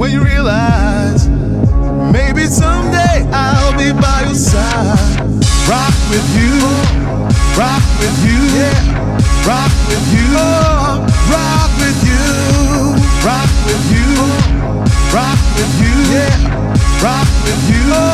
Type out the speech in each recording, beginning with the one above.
when you realize maybe someday I'll be by your side. Rock with you, rock with you, yeah. Rock with you, oh, rock with you, rock with you, rock with you, yeah. Rock with you, oh,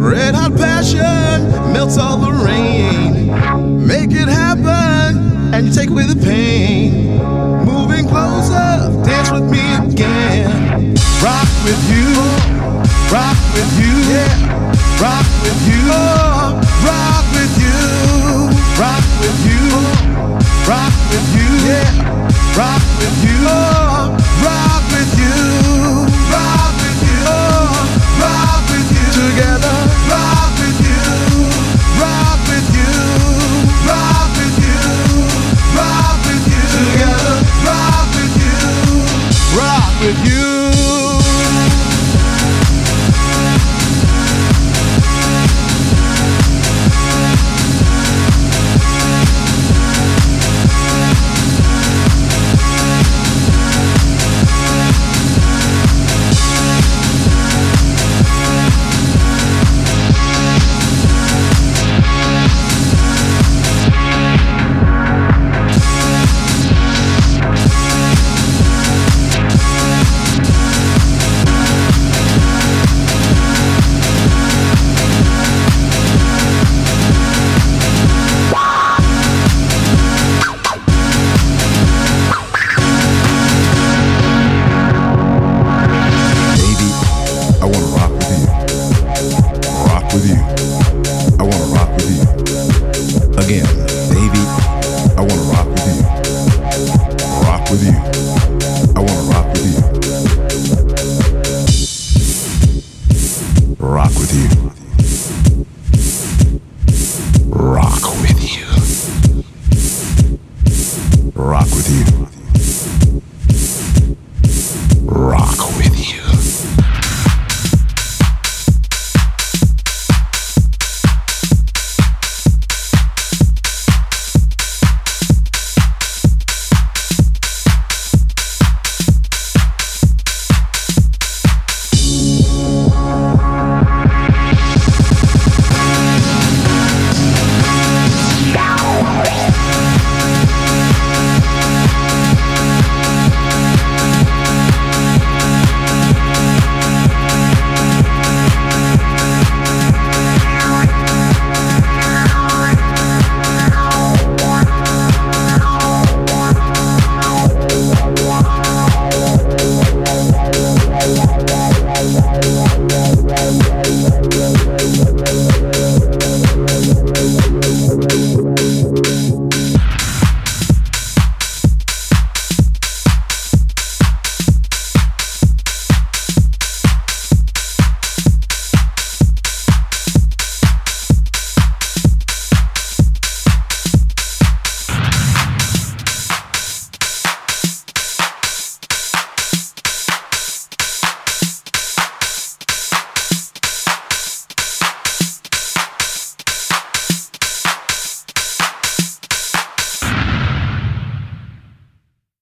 Red hot passion melts all the rain. Make it happen and take away the pain. Moving closer, dance with me again. Rock with you, rock with you, yeah. Rock with you, Rock